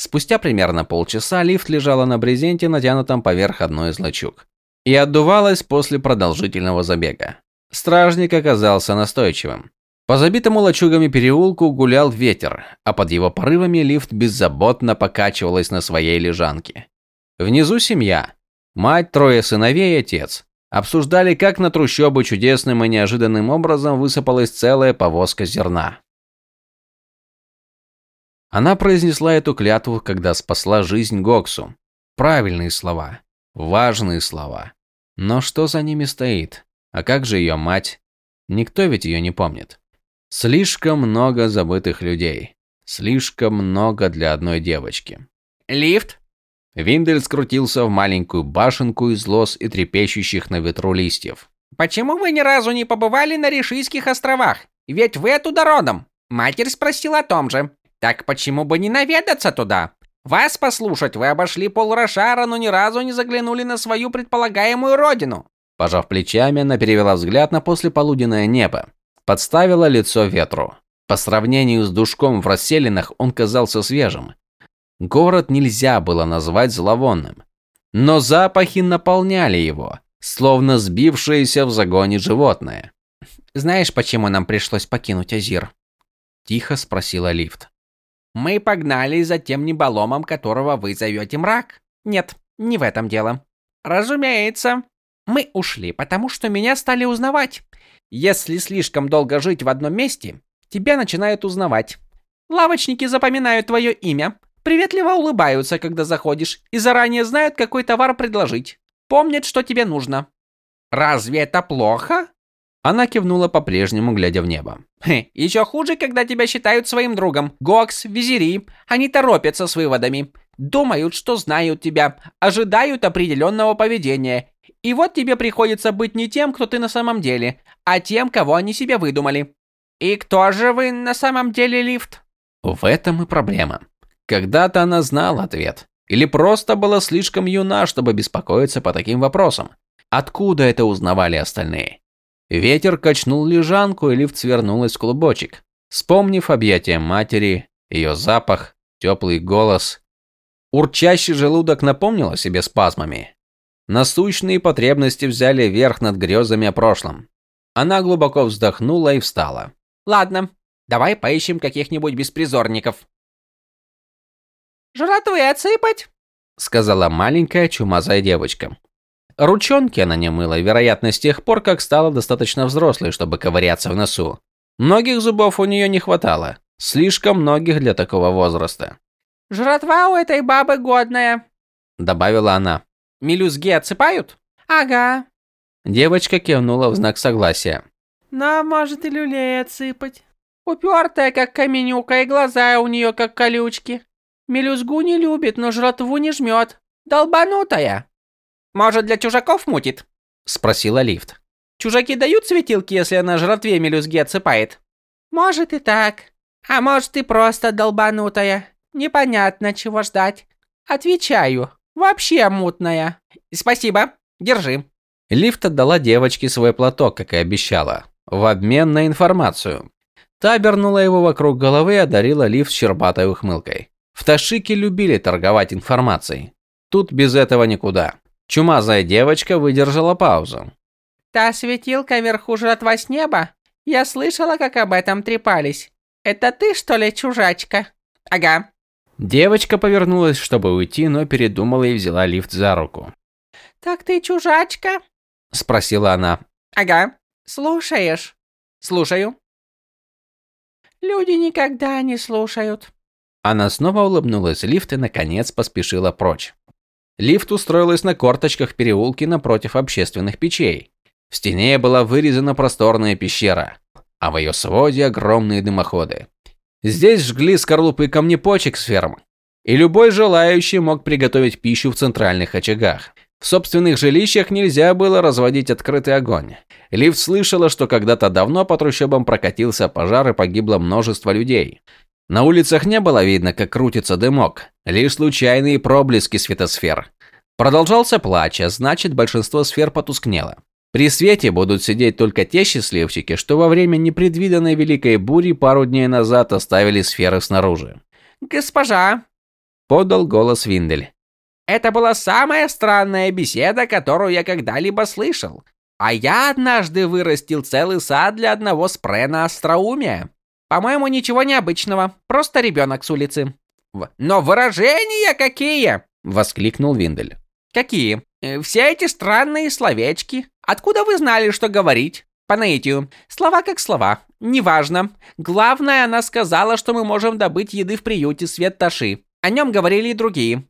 Спустя примерно полчаса лифт лежала на брезенте, натянутом поверх одной из лачуг. И отдувалась после продолжительного забега. Стражник оказался настойчивым. По забитому лачугами переулку гулял ветер, а под его порывами лифт беззаботно покачивалась на своей лежанке. Внизу семья. Мать, трое сыновей и отец. Обсуждали, как на трущобы чудесным и неожиданным образом высыпалась целая повозка зерна. Она произнесла эту клятву, когда спасла жизнь Гоксу. Правильные слова. Важные слова. Но что за ними стоит? А как же ее мать? Никто ведь ее не помнит. Слишком много забытых людей. Слишком много для одной девочки. «Лифт?» Виндель скрутился в маленькую башенку из лос и трепещущих на ветру листьев. «Почему вы ни разу не побывали на Решийских островах? Ведь вы оттуда родом!» Матерь спросила о том же. Так почему бы не наведаться туда? Вас послушать, вы обошли полрошара, но ни разу не заглянули на свою предполагаемую родину. Пожав плечами, она перевела взгляд на послеполуденное небо. Подставила лицо ветру. По сравнению с душком в расселинах он казался свежим. Город нельзя было назвать зловонным. Но запахи наполняли его, словно сбившееся в загоне животное. «Знаешь, почему нам пришлось покинуть Азир?» Тихо спросила лифт. Мы погнали за тем неболомом, которого вы зовете мрак. Нет, не в этом дело. Разумеется. Мы ушли, потому что меня стали узнавать. Если слишком долго жить в одном месте, тебя начинают узнавать. Лавочники запоминают твое имя, приветливо улыбаются, когда заходишь, и заранее знают, какой товар предложить. Помнят, что тебе нужно. Разве это плохо? Она кивнула по-прежнему, глядя в небо. Хе, еще хуже, когда тебя считают своим другом. Гокс, визири. Они торопятся с выводами. Думают, что знают тебя. Ожидают определенного поведения. И вот тебе приходится быть не тем, кто ты на самом деле, а тем, кого они себе выдумали. И кто же вы на самом деле, Лифт? В этом и проблема. Когда-то она знала ответ. Или просто была слишком юна, чтобы беспокоиться по таким вопросам. Откуда это узнавали остальные? Ветер качнул лежанку, и лифт свернулась в клубочек. Вспомнив объятия матери, ее запах, теплый голос. Урчащий желудок напомнил о себе спазмами. Насущные потребности взяли верх над грезами о прошлом. Она глубоко вздохнула и встала. «Ладно, давай поищем каких-нибудь беспризорников». «Жратвы отсыпать?» сказала маленькая чумазая девочка. Ручонки она не мыла, вероятно, с тех пор, как стала достаточно взрослой, чтобы ковыряться в носу. Многих зубов у нее не хватало. Слишком многих для такого возраста. «Жратва у этой бабы годная», — добавила она. «Мелюзги отсыпают?» «Ага». Девочка кивнула в знак согласия. «Нам, может, и люлей отсыпать». Упертая, как каменюка, и глаза у нее, как колючки. Мелюзгу не любит, но жратву не жмет. Долбанутая. Может, для чужаков мутит?» — спросила лифт. «Чужаки дают светилки, если она жратве мелюзги отсыпает?» «Может и так. А может и просто долбанутая. Непонятно, чего ждать. Отвечаю. Вообще мутная». «Спасибо. Держи». Лифт отдала девочке свой платок, как и обещала, в обмен на информацию. Та обернула его вокруг головы и одарила лифт щербатой ухмылкой. В Ташике любили торговать информацией. Тут без этого никуда. Чумазая девочка выдержала паузу. «Та светилка вверху жратва с неба? Я слышала, как об этом трепались. Это ты, что ли, чужачка?» «Ага». Девочка повернулась, чтобы уйти, но передумала и взяла лифт за руку. «Так ты чужачка?» – спросила она. «Ага». «Слушаешь?» «Слушаю». «Люди никогда не слушают». Она снова улыбнулась лифт и, наконец, поспешила прочь. Лифт устроилась на корточках в переулке напротив общественных печей. В стене была вырезана просторная пещера, а в ее своде огромные дымоходы. Здесь жгли скорлупы камнепочек с ферм, и любой желающий мог приготовить пищу в центральных очагах. В собственных жилищах нельзя было разводить открытый огонь. Лифт слышала, что когда-то давно по трущобам прокатился пожар и погибло множество людей. На улицах не было видно, как крутится дымок, лишь случайные проблески светосфер. Продолжался плач, а значит большинство сфер потускнело. При свете будут сидеть только те счастливчики, что во время непредвиденной великой бури пару дней назад оставили сферы снаружи. «Госпожа!» подал голос Виндель. Это была самая странная беседа, которую я когда-либо слышал. А я однажды вырастил целый сад для одного спрена остроумия. По-моему, ничего необычного, просто ребенок с улицы. Но выражения какие? воскликнул Виндель. Какие? Э, все эти странные словечки. Откуда вы знали, что говорить? По наитию. Слова как слова. Неважно. Главное, она сказала, что мы можем добыть еды в приюте Свет Таши. О нем говорили и другие.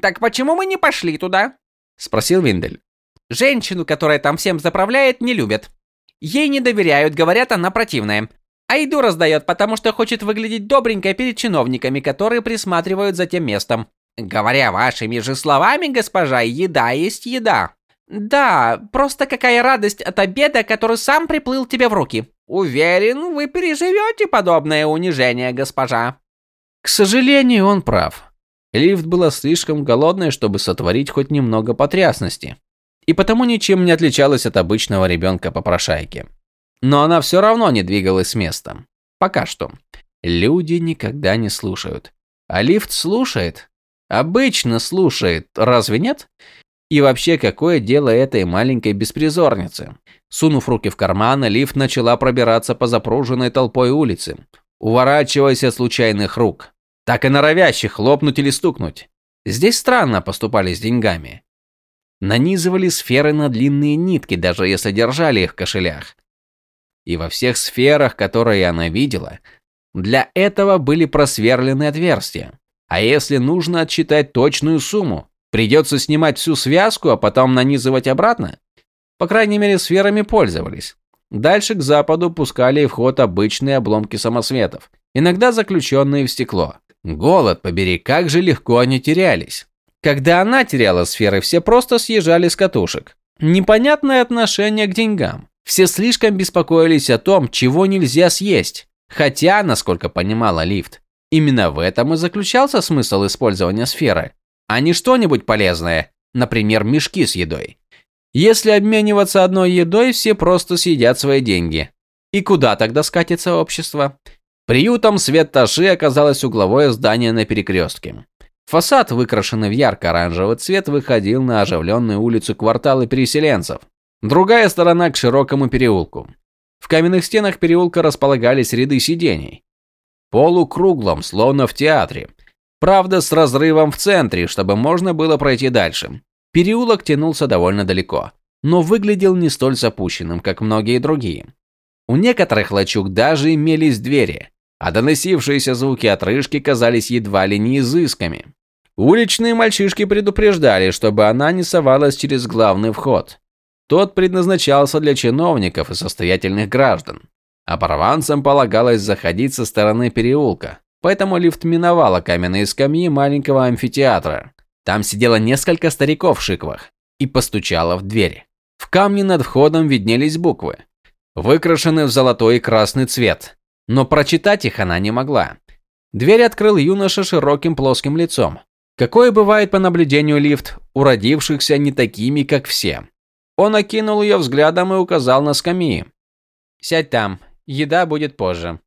Так почему мы не пошли туда? Спросил Виндель. Женщину, которая там всем заправляет, не любят. Ей не доверяют, говорят, она противная. А еду раздает, потому что хочет выглядеть добренько перед чиновниками, которые присматривают за тем местом. Говоря вашими же словами, госпожа, еда есть еда. Да, просто какая радость от обеда, который сам приплыл тебе в руки. Уверен, вы переживете подобное унижение, госпожа. К сожалению, он прав. Лифт была слишком голодной, чтобы сотворить хоть немного потрясности, и потому ничем не отличалась от обычного ребенка-попрошайки. Но она все равно не двигалась с места. Пока что. Люди никогда не слушают. А лифт слушает, Обычно слушает, разве нет? И вообще, какое дело этой маленькой беспризорницы? Сунув руки в карманы, лифт начала пробираться по запруженной толпой улице, уворачиваясь от случайных рук, так и норовящих хлопнуть или стукнуть. Здесь странно поступали с деньгами. Нанизывали сферы на длинные нитки, даже если держали их в кошелях. И во всех сферах, которые она видела, для этого были просверлены отверстия. А если нужно отсчитать точную сумму, придется снимать всю связку, а потом нанизывать обратно? По крайней мере, сферами пользовались. Дальше к западу пускали в ход обычные обломки самосветов, иногда заключенные в стекло. Голод побери, как же легко они терялись. Когда она теряла сферы, все просто съезжали с катушек. Непонятное отношение к деньгам. Все слишком беспокоились о том, чего нельзя съесть. Хотя, насколько понимала лифт, Именно в этом и заключался смысл использования сферы, а не что-нибудь полезное, например, мешки с едой. Если обмениваться одной едой, все просто съедят свои деньги. И куда тогда скатится общество? Приютом Свет Таши оказалось угловое здание на перекрестке. Фасад, выкрашенный в ярко-оранжевый цвет, выходил на оживленную улицу квартала переселенцев. Другая сторона к широкому переулку. В каменных стенах переулка располагались ряды сидений полукруглом, словно в театре. Правда, с разрывом в центре, чтобы можно было пройти дальше. Переулок тянулся довольно далеко, но выглядел не столь запущенным, как многие другие. У некоторых лачуг даже имелись двери, а доносившиеся звуки отрыжки казались едва ли не изысками. Уличные мальчишки предупреждали, чтобы она не совалась через главный вход. Тот предназначался для чиновников и состоятельных граждан. А парванцам полагалось заходить со стороны переулка, поэтому лифт миновала каменные скамьи маленького амфитеатра. Там сидело несколько стариков в шиквах и постучало в дверь. В камне над входом виднелись буквы, выкрашенные в золотой и красный цвет, но прочитать их она не могла. Дверь открыл юноша широким плоским лицом. Какое бывает по наблюдению лифт, у родившихся не такими, как все. Он окинул ее взглядом и указал на скамьи. «Сядь там, Еда будет позже.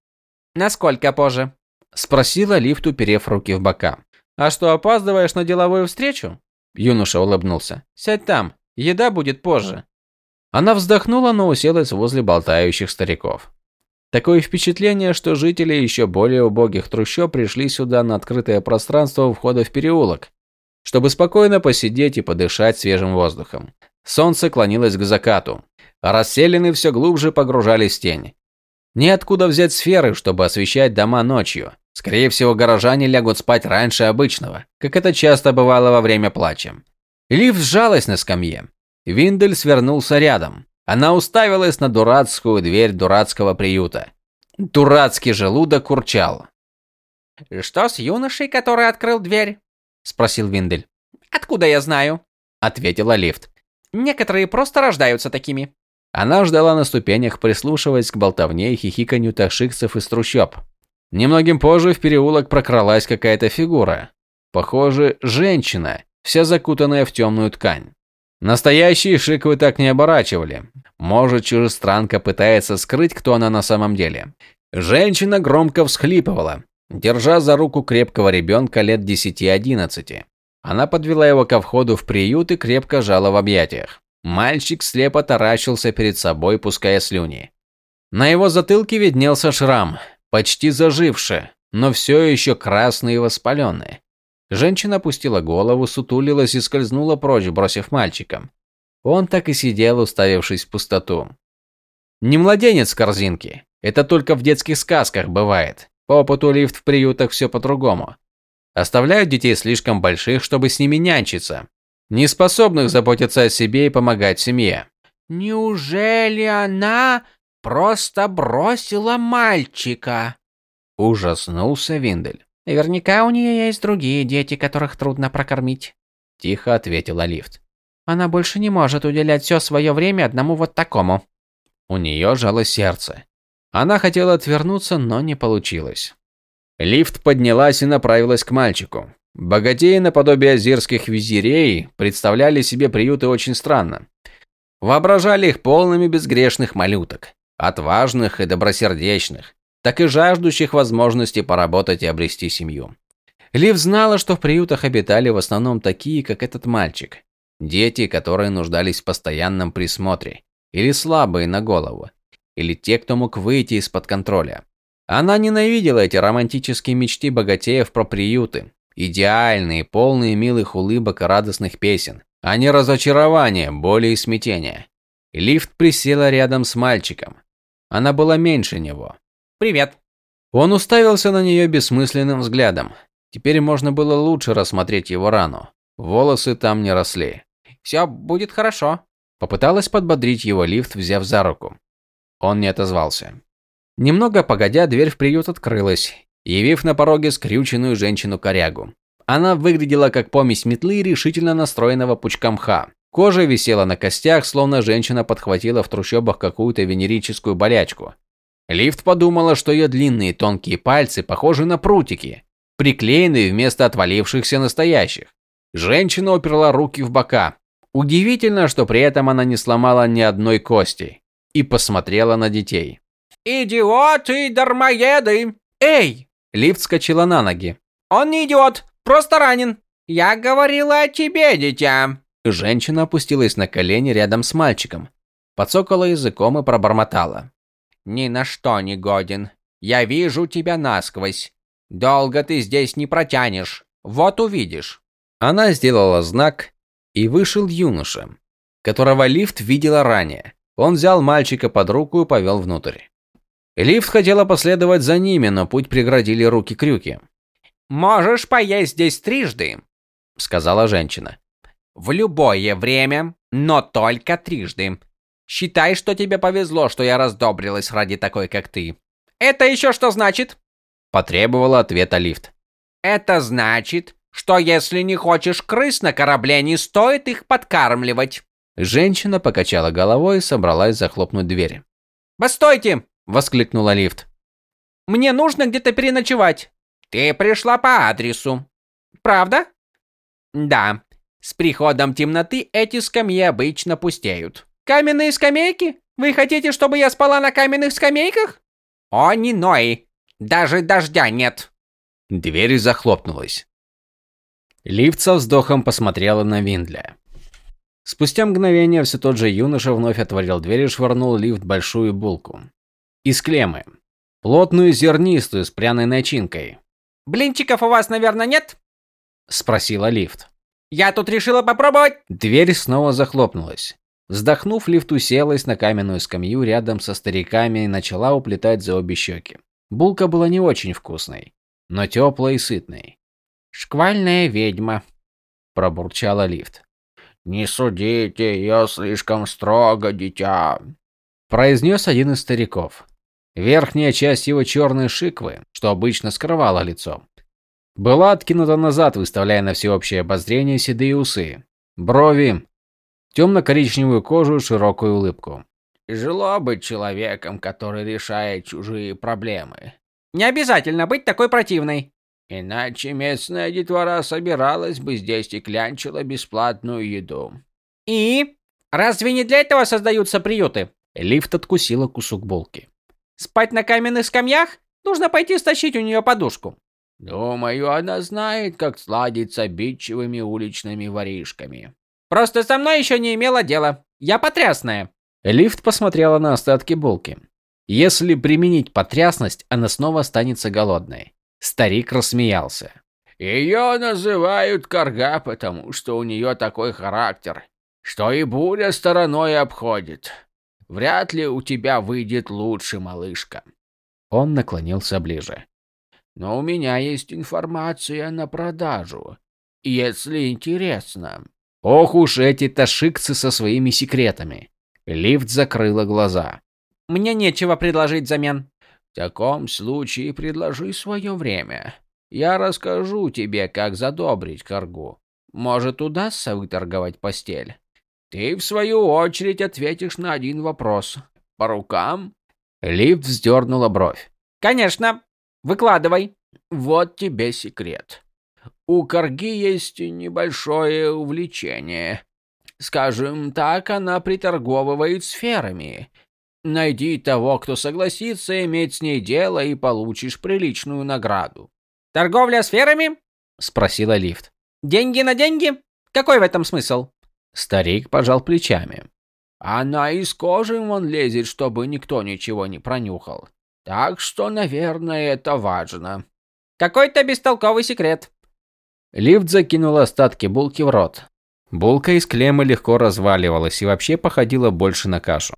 Насколько позже? Спросила лифт, уперев руки в бока. А что, опаздываешь на деловую встречу? Юноша улыбнулся. Сядь там. Еда будет позже. Она вздохнула, но уселась возле болтающих стариков. Такое впечатление, что жители еще более убогих трущоб пришли сюда на открытое пространство у входа в переулок, чтобы спокойно посидеть и подышать свежим воздухом. Солнце клонилось к закату, расселены все глубже погружались в тень. Неоткуда взять сферы, чтобы освещать дома ночью. Скорее всего, горожане лягут спать раньше обычного, как это часто бывало во время плача. Лифт сжалась на скамье. Виндель свернулся рядом. Она уставилась на дурацкую дверь дурацкого приюта. Дурацкий желудок урчал. «Что с юношей, который открыл дверь?» – спросил Виндель. «Откуда я знаю?» – ответила лифт. «Некоторые просто рождаются такими». Она ждала на ступенях, прислушиваясь к болтовне и хихиканью ташикцев из трущоб. Немногим позже в переулок прокралась какая-то фигура. Похоже, женщина, вся закутанная в темную ткань. Настоящие шиквы так не оборачивали. Может, чужестранка пытается скрыть, кто она на самом деле. Женщина громко всхлипывала. держа за руку крепкого ребенка лет 10-11. Она подвела его ко входу в приют и крепко жала в объятиях. Мальчик слепо таращился перед собой, пуская слюни. На его затылке виднелся шрам, почти заживший, но все еще красный и воспаленный. Женщина опустила голову, сутулилась и скользнула прочь, бросив мальчика. Он так и сидел, уставившись в пустоту. Не младенец в корзинке. Это только в детских сказках бывает. По опыту лифт в приютах все по-другому. Оставляют детей слишком больших, чтобы с ними нянчиться. Неспособных заботиться о себе и помогать семье. Неужели она просто бросила мальчика? Ужаснулся Виндель. Наверняка у нее есть другие дети, которых трудно прокормить. Тихо ответила лифт. Она больше не может уделять все свое время одному вот такому. У нее жало сердце. Она хотела отвернуться, но не получилось. Лифт поднялась и направилась к мальчику. Богатеи наподобие азирских визирей представляли себе приюты очень странно. Воображали их полными безгрешных малюток, отважных и добросердечных, так и жаждущих возможности поработать и обрести семью. Лив знала, что в приютах обитали в основном такие, как этот мальчик, Дети, которые нуждались в постоянном присмотре, или слабые на голову, или те, кто мог выйти из-под контроля. Она ненавидела эти романтические мечты богатеев про приюты, идеальные, полные милых улыбок и радостных песен, а не разочарования, боли и смятения. Лифт присела рядом с мальчиком. Она была меньше него. «Привет». Он уставился на нее бессмысленным взглядом. Теперь можно было лучше рассмотреть его рану. Волосы там не росли. Все будет хорошо. Попыталась подбодрить его лифт, взяв за руку. Он не отозвался. Немного погодя, дверь в приют открылась, явив на пороге скрюченную женщину-корягу. Она выглядела как помесь метлы и решительно настроенного пучка мха. Кожа висела на костях, словно женщина подхватила в трущобах какую-то венерическую болячку. Лифт подумала, что ее длинные тонкие пальцы похожи на прутики, приклеенные вместо отвалившихся настоящих. Женщина уперла руки в бока, Удивительно, что при этом она не сломала ни одной кости и посмотрела на детей. «Идиоты и дармоеды!» «Эй!» Лифт скочила на ноги. «Он не идиот, просто ранен!» «Я говорила о тебе, дитя!» Женщина опустилась на колени рядом с мальчиком, подсокала языком и пробормотала. «Ни на что не годен. Я вижу тебя насквозь. Долго ты здесь не протянешь. Вот увидишь». Она сделала знак, и вышел юноша, которого лифт видела ранее. Он взял мальчика под руку и повел внутрь. Лифт хотела последовать за ними, но путь преградили руки-крюки. «Можешь поесть здесь трижды», — сказала женщина. «В любое время, но только трижды. Считай, что тебе повезло, что я раздобрилась ради такой, как ты». «Это еще что значит?» — потребовала ответа лифт. «Это значит, что если не хочешь крыс на корабле, не стоит их подкармливать. Женщина покачала головой и собралась захлопнуть дверь. «Постойте!» – воскликнула лифт. «Мне нужно где-то переночевать. Ты пришла по адресу. Правда?» «Да. С приходом темноты эти скамьи обычно пустеют». «Каменные скамейки? Вы хотите, чтобы я спала на каменных скамейках?» «О, не ной! Даже дождя нет!» Дверь захлопнулась. Лифт со вздохом посмотрела на Виндля. Спустя мгновение все тот же юноша вновь отворил дверь и швырнул лифт большую булку. Из клеммы. Плотную зернистую с пряной начинкой. «Блинчиков у вас, наверное, нет?» Спросила лифт. «Я тут решила попробовать!» Дверь снова захлопнулась. Вздохнув, лифт уселась на каменную скамью рядом со стариками и начала уплетать за обе щеки. Булка была не очень вкусной, но теплой и сытной. «Шквальная ведьма», – пробурчала лифт. «Не судите ее слишком строго, дитя», – произнес один из стариков. Верхняя часть его черной шиквы, что обычно скрывала лицо, была откинута назад, выставляя на всеобщее обозрение седые усы, брови, темно-коричневую кожу и широкую улыбку. «Тяжело быть человеком, который решает чужие проблемы». «Не обязательно быть такой противной», Иначе местная детвора собиралась бы здесь и клянчила бесплатную еду. И? Разве не для этого создаются приюты? Лифт откусила кусок булки. Спать на каменных скамьях? Нужно пойти стащить у нее подушку. Думаю, она знает, как сладить с обидчивыми уличными воришками. Просто со мной еще не имела дела. Я потрясная. Лифт посмотрела на остатки булки. Если применить потрясность, она снова останется голодной. Старик рассмеялся. Ее называют Карга, потому что у нее такой характер, что и буря стороной обходит. Вряд ли у тебя выйдет лучше, малышка. Он наклонился ближе. Но у меня есть информация на продажу, если интересно. Ох уж эти ташикцы со своими секретами. Лифт закрыла глаза. Мне нечего предложить взамен. В таком случае предложи свое время. Я расскажу тебе, как задобрить Каргу. Может, удастся выторговать постель. Ты, в свою очередь, ответишь на один вопрос. По рукам? Лифт вздернула бровь. Конечно. Выкладывай. Вот тебе секрет. У Карги есть небольшое увлечение. Скажем так, она приторговывает сферами. Найди того, кто согласится иметь с ней дело, и получишь приличную награду. Торговля сферами? спросила лифт. Деньги на деньги? Какой в этом смысл? Старик пожал плечами. Она из кожи вон лезет, чтобы никто ничего не пронюхал. Так что, наверное, это важно. Какой-то бестолковый секрет. Лифт закинул остатки булки в рот. Булка из клеммы легко разваливалась и вообще походила больше на кашу.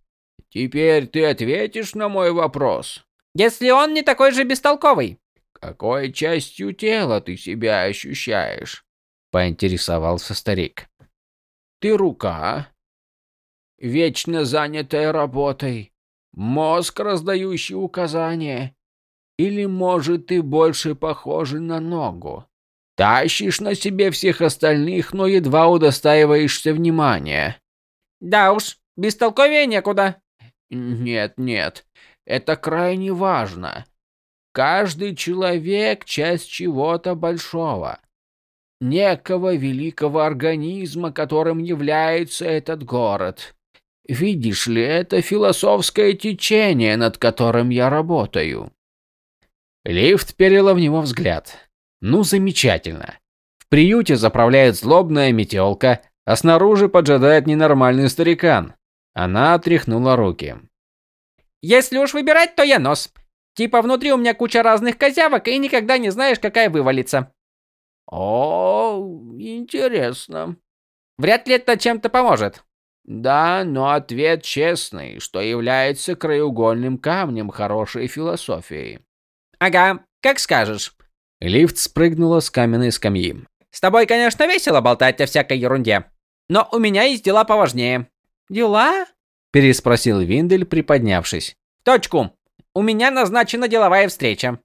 Теперь ты ответишь на мой вопрос. Если он не такой же бестолковый. Какой частью тела ты себя ощущаешь? Поинтересовался старик. Ты рука, вечно занятая работой, мозг, раздающий указания, или, может, ты больше похожа на ногу? Тащишь на себе всех остальных, но едва удостаиваешься внимания. Да уж, бестолковее некуда. Нет, нет, это крайне важно. Каждый человек – часть чего-то большого. Некого великого организма, которым является этот город. Видишь ли, это философское течение, над которым я работаю. Лифт перела в него взгляд. Ну, замечательно. В приюте заправляет злобная метелка, а снаружи поджидает ненормальный старикан. Она отряхнула руки. Если уж выбирать, то я нос. Типа внутри у меня куча разных козявок, и никогда не знаешь, какая вывалится. О, интересно. Вряд ли это чем-то поможет. Да, но ответ честный, что является краеугольным камнем хорошей философии. Ага, как скажешь. Лифт спрыгнула с каменной скамьи. С тобой, конечно, весело болтать о всякой ерунде, но у меня есть дела поважнее. Дела? переспросил Виндель, приподнявшись. Точку. У меня назначена деловая встреча.